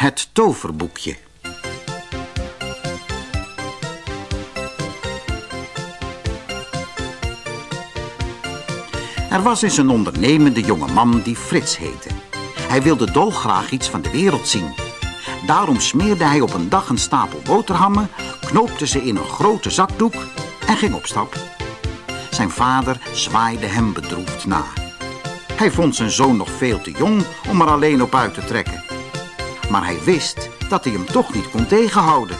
Het toverboekje. Er was eens een ondernemende jonge man die Frits heette. Hij wilde dolgraag iets van de wereld zien. Daarom smeerde hij op een dag een stapel boterhammen, knoopte ze in een grote zakdoek en ging op stap. Zijn vader zwaaide hem bedroefd na. Hij vond zijn zoon nog veel te jong om er alleen op uit te trekken. Maar hij wist dat hij hem toch niet kon tegenhouden.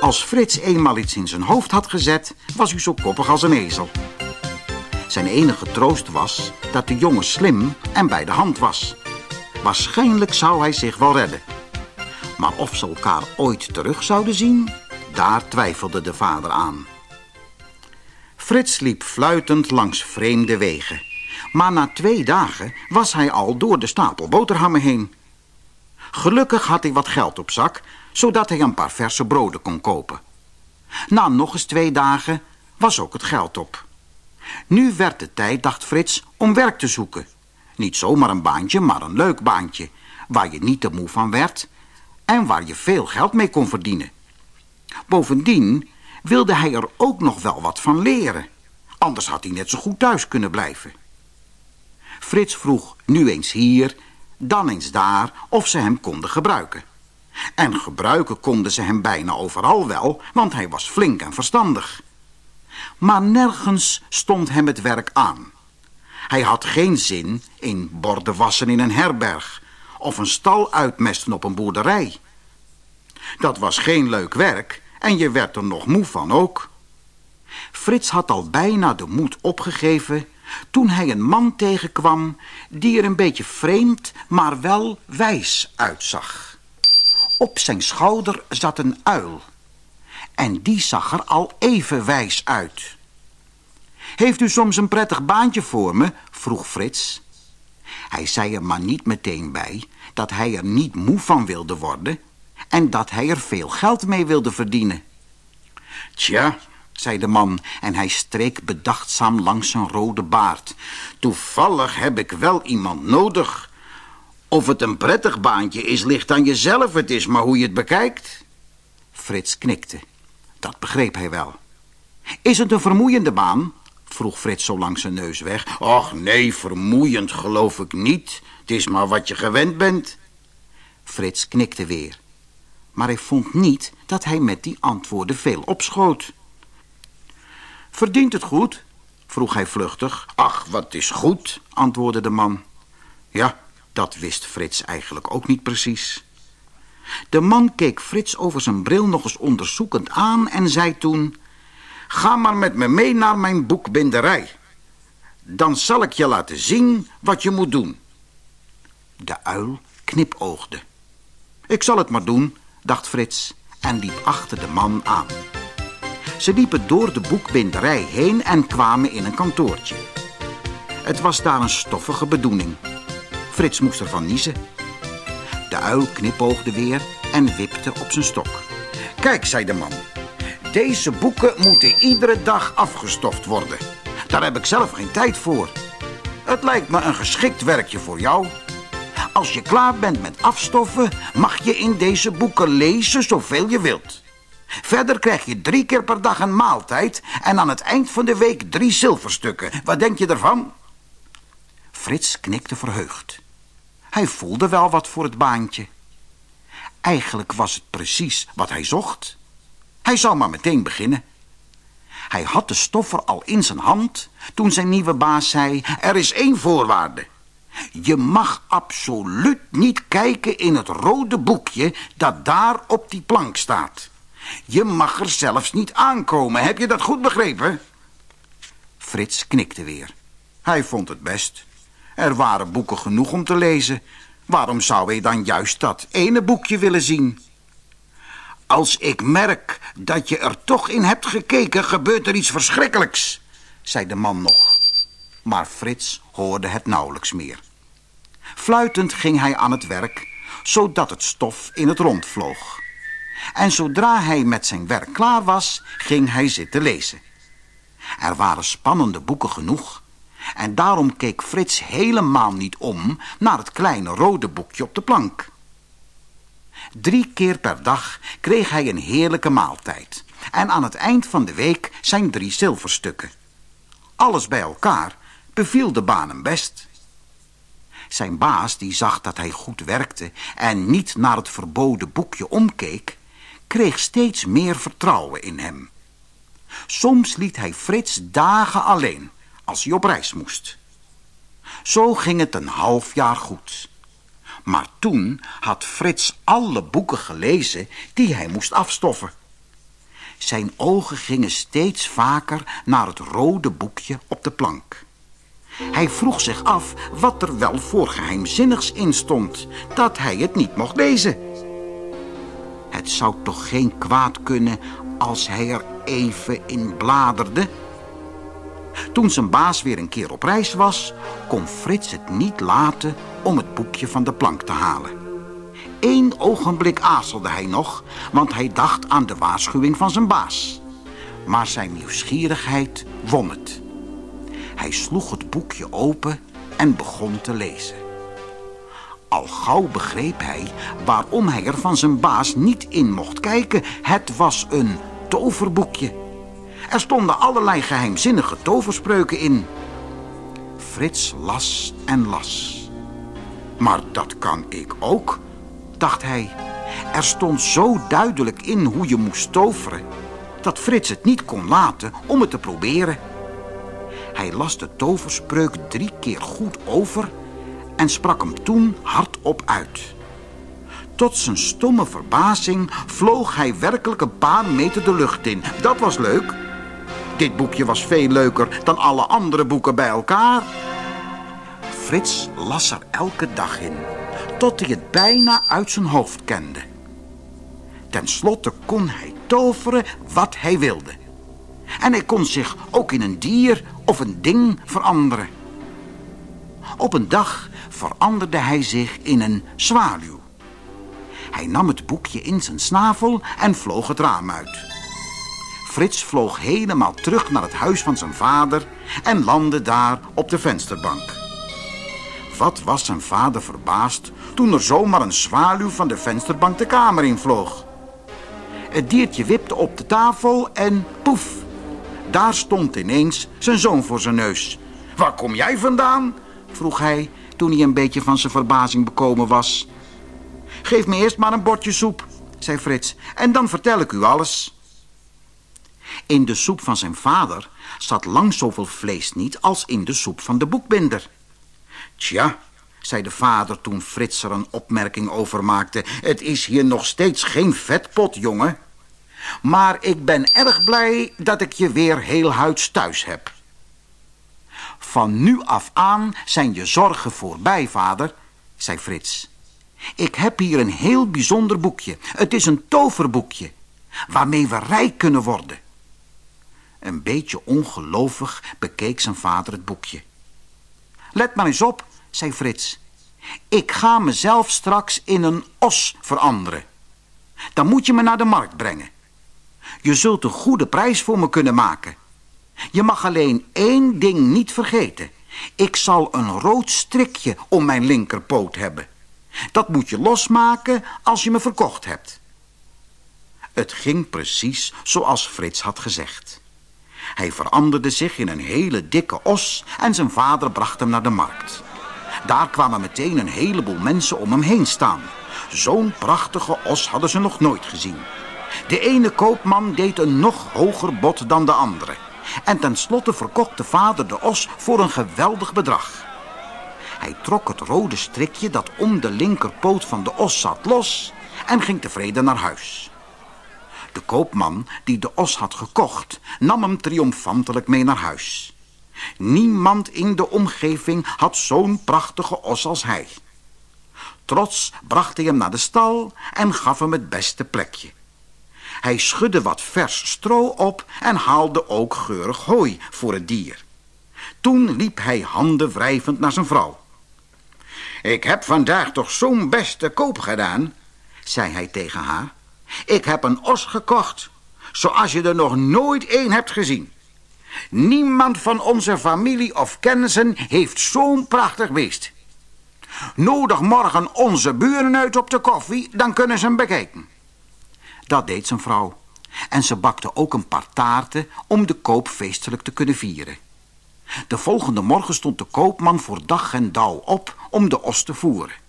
Als Frits eenmaal iets in zijn hoofd had gezet, was hij zo koppig als een ezel. Zijn enige troost was dat de jongen slim en bij de hand was. Waarschijnlijk zou hij zich wel redden. Maar of ze elkaar ooit terug zouden zien, daar twijfelde de vader aan. Frits liep fluitend langs vreemde wegen. Maar na twee dagen was hij al door de stapel boterhammen heen. Gelukkig had hij wat geld op zak, zodat hij een paar verse broden kon kopen. Na nog eens twee dagen was ook het geld op. Nu werd de tijd, dacht Frits, om werk te zoeken. Niet zomaar een baantje, maar een leuk baantje, waar je niet te moe van werd en waar je veel geld mee kon verdienen. Bovendien wilde hij er ook nog wel wat van leren. Anders had hij net zo goed thuis kunnen blijven. Frits vroeg nu eens hier, dan eens daar of ze hem konden gebruiken. En gebruiken konden ze hem bijna overal wel, want hij was flink en verstandig. Maar nergens stond hem het werk aan. Hij had geen zin in borden wassen in een herberg... of een stal uitmesten op een boerderij. Dat was geen leuk werk en je werd er nog moe van ook. Frits had al bijna de moed opgegeven toen hij een man tegenkwam die er een beetje vreemd, maar wel wijs uitzag. Op zijn schouder zat een uil en die zag er al even wijs uit. Heeft u soms een prettig baantje voor me? vroeg Frits. Hij zei er maar niet meteen bij dat hij er niet moe van wilde worden en dat hij er veel geld mee wilde verdienen. Tja, zei de man en hij streek bedachtzaam langs zijn rode baard. Toevallig heb ik wel iemand nodig. Of het een prettig baantje is, ligt aan jezelf. Het is maar hoe je het bekijkt. Frits knikte. Dat begreep hij wel. Is het een vermoeiende baan? vroeg Frits zo langs zijn neus weg. Och nee, vermoeiend geloof ik niet. Het is maar wat je gewend bent. Frits knikte weer. Maar hij vond niet dat hij met die antwoorden veel opschoot. Verdient het goed? vroeg hij vluchtig. Ach, wat is goed, antwoordde de man. Ja, dat wist Frits eigenlijk ook niet precies. De man keek Frits over zijn bril nog eens onderzoekend aan en zei toen... Ga maar met me mee naar mijn boekbinderij. Dan zal ik je laten zien wat je moet doen. De uil knipoogde. Ik zal het maar doen, dacht Frits en liep achter de man aan. Ze liepen door de boekbinderij heen en kwamen in een kantoortje. Het was daar een stoffige bedoeling. Frits moest ervan niezen. De uil knipoogde weer en wipte op zijn stok. Kijk, zei de man. Deze boeken moeten iedere dag afgestoft worden. Daar heb ik zelf geen tijd voor. Het lijkt me een geschikt werkje voor jou. Als je klaar bent met afstoffen, mag je in deze boeken lezen zoveel je wilt. Verder krijg je drie keer per dag een maaltijd en aan het eind van de week drie zilverstukken. Wat denk je ervan? Frits knikte verheugd. Hij voelde wel wat voor het baantje. Eigenlijk was het precies wat hij zocht. Hij zou maar meteen beginnen. Hij had de stoffer al in zijn hand toen zijn nieuwe baas zei... er is één voorwaarde. Je mag absoluut niet kijken in het rode boekje dat daar op die plank staat. Je mag er zelfs niet aankomen. Heb je dat goed begrepen? Frits knikte weer. Hij vond het best. Er waren boeken genoeg om te lezen. Waarom zou hij dan juist dat ene boekje willen zien? Als ik merk dat je er toch in hebt gekeken, gebeurt er iets verschrikkelijks, zei de man nog. Maar Frits hoorde het nauwelijks meer. Fluitend ging hij aan het werk, zodat het stof in het rond vloog. En zodra hij met zijn werk klaar was, ging hij zitten lezen. Er waren spannende boeken genoeg en daarom keek Frits helemaal niet om naar het kleine rode boekje op de plank. Drie keer per dag kreeg hij een heerlijke maaltijd. En aan het eind van de week zijn drie zilverstukken. Alles bij elkaar beviel de baan hem best. Zijn baas, die zag dat hij goed werkte en niet naar het verboden boekje omkeek, kreeg steeds meer vertrouwen in hem. Soms liet hij Frits dagen alleen, als hij op reis moest. Zo ging het een half jaar goed. Maar toen had Frits alle boeken gelezen die hij moest afstoffen. Zijn ogen gingen steeds vaker naar het rode boekje op de plank. Hij vroeg zich af wat er wel voor geheimzinnigs in stond, dat hij het niet mocht lezen. Het zou toch geen kwaad kunnen als hij er even in bladerde? Toen zijn baas weer een keer op reis was, kon Frits het niet laten om het boekje van de plank te halen. Eén ogenblik aarzelde hij nog, want hij dacht aan de waarschuwing van zijn baas. Maar zijn nieuwsgierigheid won het. Hij sloeg het boekje open en begon te lezen. Al gauw begreep hij waarom hij er van zijn baas niet in mocht kijken. Het was een toverboekje. Er stonden allerlei geheimzinnige toverspreuken in. Frits las en las. Maar dat kan ik ook, dacht hij. Er stond zo duidelijk in hoe je moest toveren... dat Frits het niet kon laten om het te proberen. Hij las de toverspreuk drie keer goed over... en sprak hem toen hardop uit. Tot zijn stomme verbazing vloog hij werkelijk een paar meter de lucht in. Dat was leuk. Dit boekje was veel leuker dan alle andere boeken bij elkaar. Frits las er elke dag in, tot hij het bijna uit zijn hoofd kende. Ten slotte kon hij toveren wat hij wilde. En hij kon zich ook in een dier of een ding veranderen. Op een dag veranderde hij zich in een zwaluw. Hij nam het boekje in zijn snavel en vloog het raam uit. Frits vloog helemaal terug naar het huis van zijn vader en landde daar op de vensterbank. Wat was zijn vader verbaasd toen er zomaar een zwaluw van de vensterbank de kamer in vloog. Het diertje wipte op de tafel en poef, daar stond ineens zijn zoon voor zijn neus. Waar kom jij vandaan? Vroeg hij toen hij een beetje van zijn verbazing bekomen was. Geef me eerst maar een bordje soep, zei Frits, en dan vertel ik u alles. In de soep van zijn vader zat lang zoveel vlees niet als in de soep van de boekbinder. Tja, zei de vader toen Frits er een opmerking over maakte. Het is hier nog steeds geen vetpot, jongen. Maar ik ben erg blij dat ik je weer heel huids thuis heb. Van nu af aan zijn je zorgen voorbij, vader, zei Frits. Ik heb hier een heel bijzonder boekje. Het is een toverboekje, waarmee we rijk kunnen worden. Een beetje ongelovig bekeek zijn vader het boekje. Let maar eens op, zei Frits. Ik ga mezelf straks in een os veranderen. Dan moet je me naar de markt brengen. Je zult een goede prijs voor me kunnen maken. Je mag alleen één ding niet vergeten. Ik zal een rood strikje om mijn linkerpoot hebben. Dat moet je losmaken als je me verkocht hebt. Het ging precies zoals Frits had gezegd. Hij veranderde zich in een hele dikke os en zijn vader bracht hem naar de markt. Daar kwamen meteen een heleboel mensen om hem heen staan. Zo'n prachtige os hadden ze nog nooit gezien. De ene koopman deed een nog hoger bod dan de andere. En tenslotte verkocht de vader de os voor een geweldig bedrag. Hij trok het rode strikje dat om de linkerpoot van de os zat los en ging tevreden naar huis. De koopman die de os had gekocht nam hem triomfantelijk mee naar huis. Niemand in de omgeving had zo'n prachtige os als hij. Trots bracht hij hem naar de stal en gaf hem het beste plekje. Hij schudde wat vers stro op en haalde ook geurig hooi voor het dier. Toen liep hij handen wrijvend naar zijn vrouw. Ik heb vandaag toch zo'n beste koop gedaan, zei hij tegen haar. Ik heb een os gekocht, zoals je er nog nooit een hebt gezien. Niemand van onze familie of kennissen heeft zo'n prachtig beest. Nodig morgen onze buren uit op de koffie, dan kunnen ze hem bekijken. Dat deed zijn vrouw. En ze bakte ook een paar taarten om de koop feestelijk te kunnen vieren. De volgende morgen stond de koopman voor dag en dauw op om de os te voeren.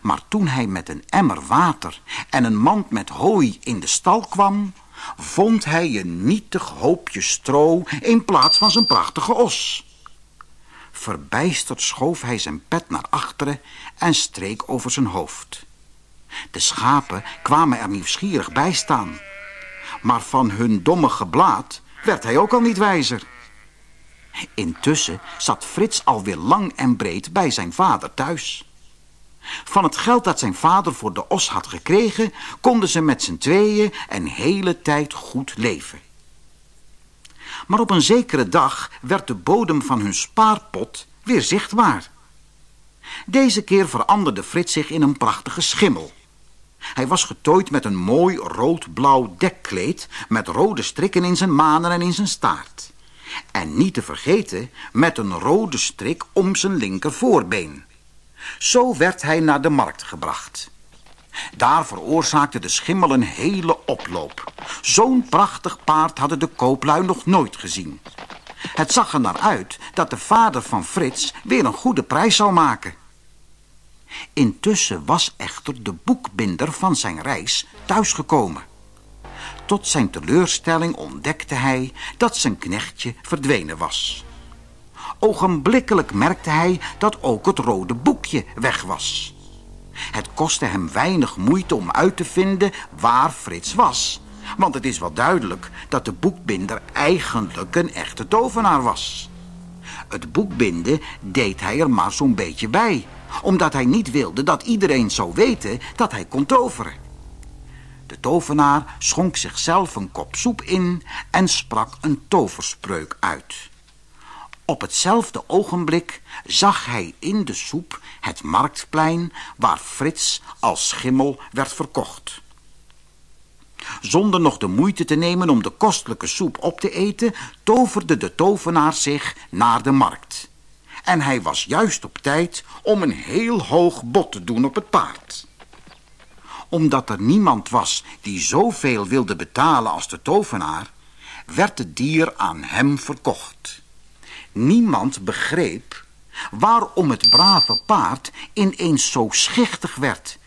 Maar toen hij met een emmer water en een mand met hooi in de stal kwam, vond hij een nietig hoopje stro in plaats van zijn prachtige os. Verbijsterd schoof hij zijn pet naar achteren en streek over zijn hoofd. De schapen kwamen er nieuwsgierig bij staan. Maar van hun domme geblaat werd hij ook al niet wijzer. Intussen zat Frits alweer lang en breed bij zijn vader thuis. Van het geld dat zijn vader voor de os had gekregen... konden ze met z'n tweeën een hele tijd goed leven. Maar op een zekere dag werd de bodem van hun spaarpot weer zichtbaar. Deze keer veranderde Frits zich in een prachtige schimmel. Hij was getooid met een mooi rood-blauw dekkleed... met rode strikken in zijn manen en in zijn staart. En niet te vergeten met een rode strik om zijn linker voorbeen. Zo werd hij naar de markt gebracht. Daar veroorzaakte de schimmel een hele oploop. Zo'n prachtig paard hadden de kooplui nog nooit gezien. Het zag er naar uit dat de vader van Frits weer een goede prijs zou maken. Intussen was echter de boekbinder van zijn reis thuisgekomen. Tot zijn teleurstelling ontdekte hij dat zijn knechtje verdwenen was. Ogenblikkelijk merkte hij dat ook het rode boekje weg was. Het kostte hem weinig moeite om uit te vinden waar Frits was. Want het is wel duidelijk dat de boekbinder eigenlijk een echte tovenaar was. Het boekbinden deed hij er maar zo'n beetje bij. Omdat hij niet wilde dat iedereen zou weten dat hij kon toveren. De tovenaar schonk zichzelf een kop soep in en sprak een toverspreuk uit. Op hetzelfde ogenblik zag hij in de soep het marktplein waar Frits als schimmel werd verkocht. Zonder nog de moeite te nemen om de kostelijke soep op te eten, toverde de tovenaar zich naar de markt. En hij was juist op tijd om een heel hoog bod te doen op het paard. Omdat er niemand was die zoveel wilde betalen als de tovenaar, werd het dier aan hem verkocht. Niemand begreep waarom het brave paard ineens zo schichtig werd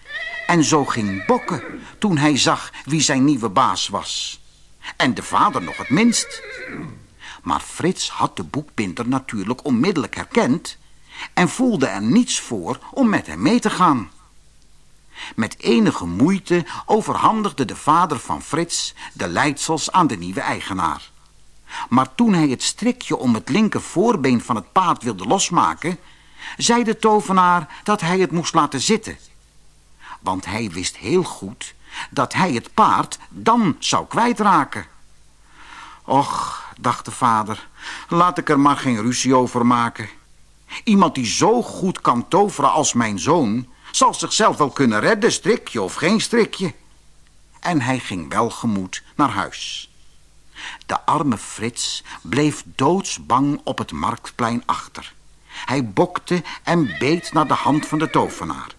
en zo ging bokken toen hij zag wie zijn nieuwe baas was. En de vader nog het minst. Maar Frits had de boekbinder natuurlijk onmiddellijk herkend en voelde er niets voor om met hem mee te gaan. Met enige moeite overhandigde de vader van Frits de leidsels aan de nieuwe eigenaar. Maar toen hij het strikje om het linker voorbeen van het paard wilde losmaken... zei de tovenaar dat hij het moest laten zitten. Want hij wist heel goed dat hij het paard dan zou kwijtraken. Och, dacht de vader, laat ik er maar geen ruzie over maken. Iemand die zo goed kan toveren als mijn zoon... zal zichzelf wel kunnen redden, strikje of geen strikje. En hij ging welgemoed naar huis. De arme Frits bleef doodsbang op het marktplein achter. Hij bokte en beet naar de hand van de tovenaar.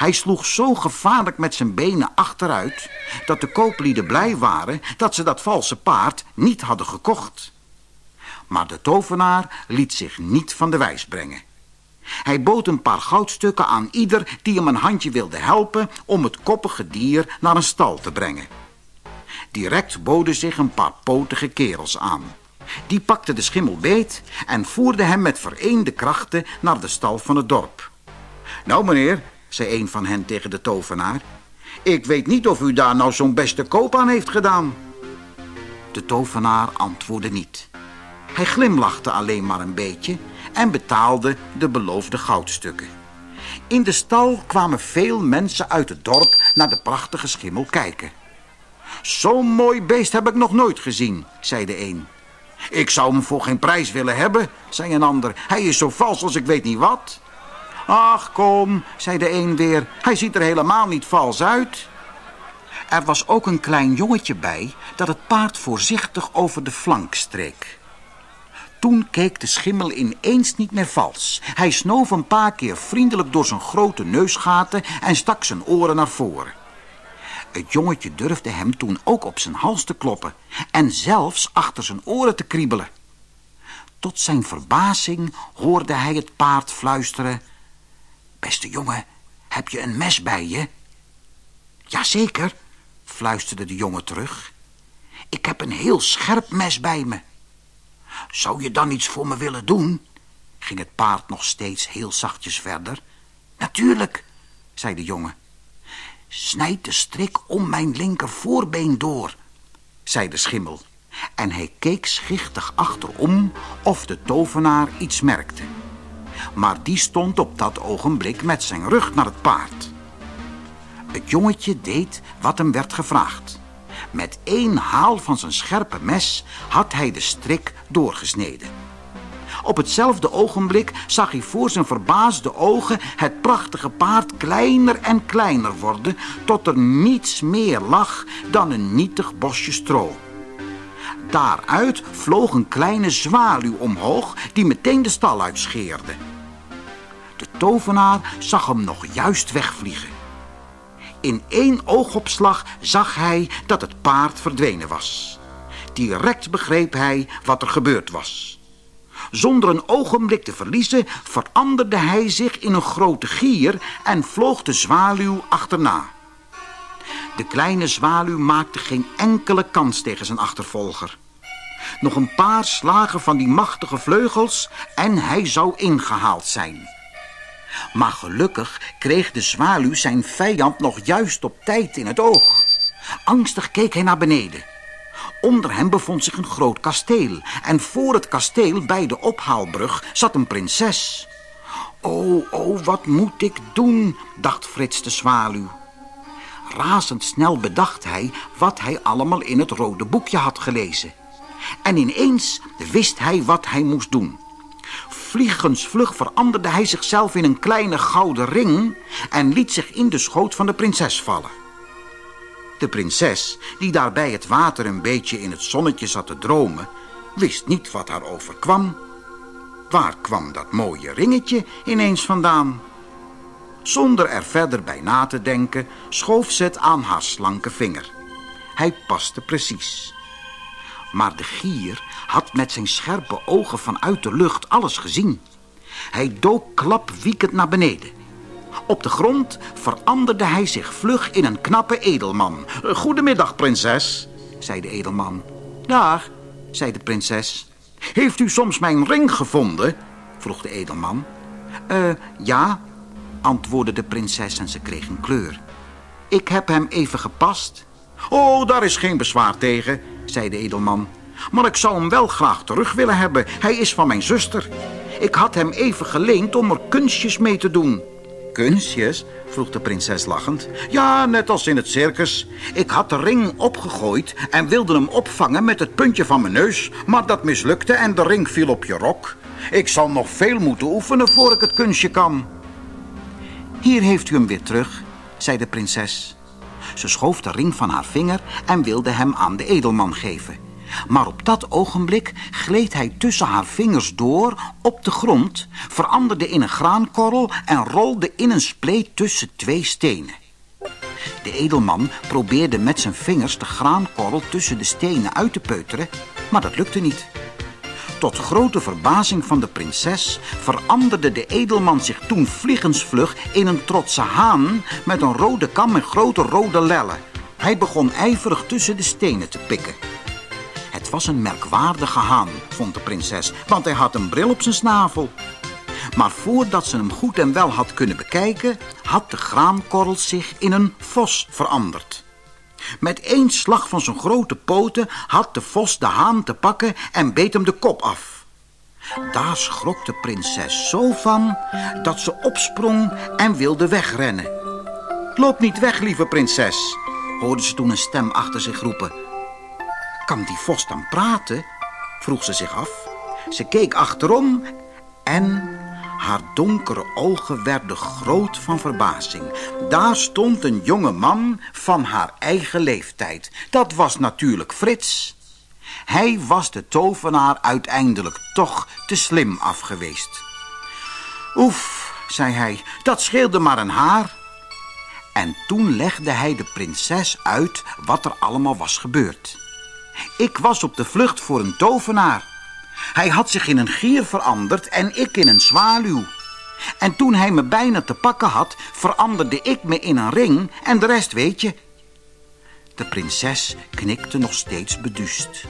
Hij sloeg zo gevaarlijk met zijn benen achteruit... dat de kooplieden blij waren dat ze dat valse paard niet hadden gekocht. Maar de tovenaar liet zich niet van de wijs brengen. Hij bood een paar goudstukken aan ieder die hem een handje wilde helpen... om het koppige dier naar een stal te brengen. Direct boden zich een paar potige kerels aan. Die pakten de schimmel beet en voerden hem met vereende krachten naar de stal van het dorp. Nou meneer, zei een van hen tegen de tovenaar, ik weet niet of u daar nou zo'n beste koop aan heeft gedaan. De tovenaar antwoordde niet. Hij glimlachte alleen maar een beetje en betaalde de beloofde goudstukken. In de stal kwamen veel mensen uit het dorp naar de prachtige schimmel kijken. Zo'n mooi beest heb ik nog nooit gezien, zei de een. Ik zou hem voor geen prijs willen hebben, zei een ander. Hij is zo vals als ik weet niet wat. Ach, kom, zei de een weer. Hij ziet er helemaal niet vals uit. Er was ook een klein jongetje bij dat het paard voorzichtig over de flank streek. Toen keek de schimmel ineens niet meer vals. Hij snoof een paar keer vriendelijk door zijn grote neusgaten en stak zijn oren naar voren. Het jongetje durfde hem toen ook op zijn hals te kloppen en zelfs achter zijn oren te kriebelen. Tot zijn verbazing hoorde hij het paard fluisteren... Beste jongen, heb je een mes bij je? Jazeker, fluisterde de jongen terug. Ik heb een heel scherp mes bij me. Zou je dan iets voor me willen doen? Ging het paard nog steeds heel zachtjes verder. Natuurlijk, zei de jongen. Snijd de strik om mijn linker voorbeen door, zei de schimmel. En hij keek schichtig achterom of de tovenaar iets merkte. Maar die stond op dat ogenblik met zijn rug naar het paard. Het jongetje deed wat hem werd gevraagd. Met één haal van zijn scherpe mes had hij de strik doorgesneden. Op hetzelfde ogenblik zag hij voor zijn verbaasde ogen het prachtige paard kleiner en kleiner worden, tot er niets meer lag dan een nietig bosje stro. Daaruit vloog een kleine zwaluw omhoog die meteen de stal uitscheerde. De tovenaar zag hem nog juist wegvliegen. In één oogopslag zag hij dat het paard verdwenen was. Direct begreep hij wat er gebeurd was. Zonder een ogenblik te verliezen veranderde hij zich in een grote gier en vloog de zwaluw achterna. De kleine zwaluw maakte geen enkele kans tegen zijn achtervolger. Nog een paar slagen van die machtige vleugels en hij zou ingehaald zijn. Maar gelukkig kreeg de zwaluw zijn vijand nog juist op tijd in het oog. Angstig keek hij naar beneden. Onder hem bevond zich een groot kasteel. En voor het kasteel, bij de ophaalbrug, zat een prinses. Oh, oh, wat moet ik doen, dacht Frits de zwaluw. Razendsnel bedacht hij wat hij allemaal in het rode boekje had gelezen. En ineens wist hij wat hij moest doen. Vliegensvlug veranderde hij zichzelf in een kleine gouden ring... en liet zich in de schoot van de prinses vallen. De prinses, die daar bij het water een beetje in het zonnetje zat te dromen... wist niet wat haar overkwam. Waar kwam dat mooie ringetje ineens vandaan? Zonder er verder bij na te denken, schoof ze het aan haar slanke vinger. Hij paste precies. Maar de gier had met zijn scherpe ogen vanuit de lucht alles gezien. Hij dook klapwiekend naar beneden. Op de grond veranderde hij zich vlug in een knappe edelman. Goedemiddag, prinses, zei de edelman. Dag, zei de prinses. Heeft u soms mijn ring gevonden? vroeg de edelman. Eh, ja, antwoordde de prinses en ze kreeg een kleur. Ik heb hem even gepast. Oh, daar is geen bezwaar tegen, zei de edelman. Maar ik zou hem wel graag terug willen hebben. Hij is van mijn zuster. Ik had hem even geleend om er kunstjes mee te doen. Kunstjes? vroeg de prinses lachend. Ja, net als in het circus. Ik had de ring opgegooid en wilde hem opvangen met het puntje van mijn neus... maar dat mislukte en de ring viel op je rok. Ik zal nog veel moeten oefenen voor ik het kunstje kan. Hier heeft u hem weer terug, zei de prinses. Ze schoof de ring van haar vinger en wilde hem aan de edelman geven. Maar op dat ogenblik gleed hij tussen haar vingers door op de grond, veranderde in een graankorrel en rolde in een spleet tussen twee stenen. De edelman probeerde met zijn vingers de graankorrel tussen de stenen uit te peuteren, maar dat lukte niet. Tot grote verbazing van de prinses veranderde de edelman zich toen vliegensvlug in een trotse haan met een rode kam en grote rode lellen. Hij begon ijverig tussen de stenen te pikken. Het was een merkwaardige haan, vond de prinses, want hij had een bril op zijn snavel. Maar voordat ze hem goed en wel had kunnen bekijken, had de graankorrel zich in een vos veranderd. Met één slag van zijn grote poten had de vos de haan te pakken en beet hem de kop af. Daar schrok de prinses zo van dat ze opsprong en wilde wegrennen. Loop niet weg, lieve prinses, hoorde ze toen een stem achter zich roepen. Kan die vos dan praten? vroeg ze zich af. Ze keek achterom en haar donkere ogen werden groot van verbazing. Daar stond een jonge man van haar eigen leeftijd. Dat was natuurlijk Frits. Hij was de tovenaar uiteindelijk toch te slim af geweest. Oef, zei hij, dat scheelde maar een haar. En toen legde hij de prinses uit wat er allemaal was gebeurd. Ik was op de vlucht voor een tovenaar. Hij had zich in een gier veranderd en ik in een zwaluw. En toen hij me bijna te pakken had, veranderde ik me in een ring en de rest weet je. De prinses knikte nog steeds beduust.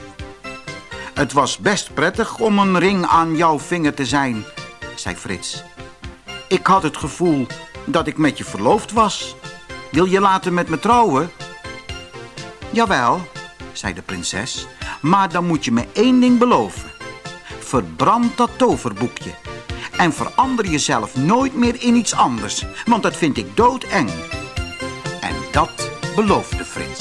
Het was best prettig om een ring aan jouw vinger te zijn, zei Frits. Ik had het gevoel dat ik met je verloofd was. Wil je later met me trouwen? Jawel, zei de prinses, maar dan moet je me één ding beloven. Verbrand dat toverboekje en verander jezelf nooit meer in iets anders, want dat vind ik doodeng. En dat beloofde Frits.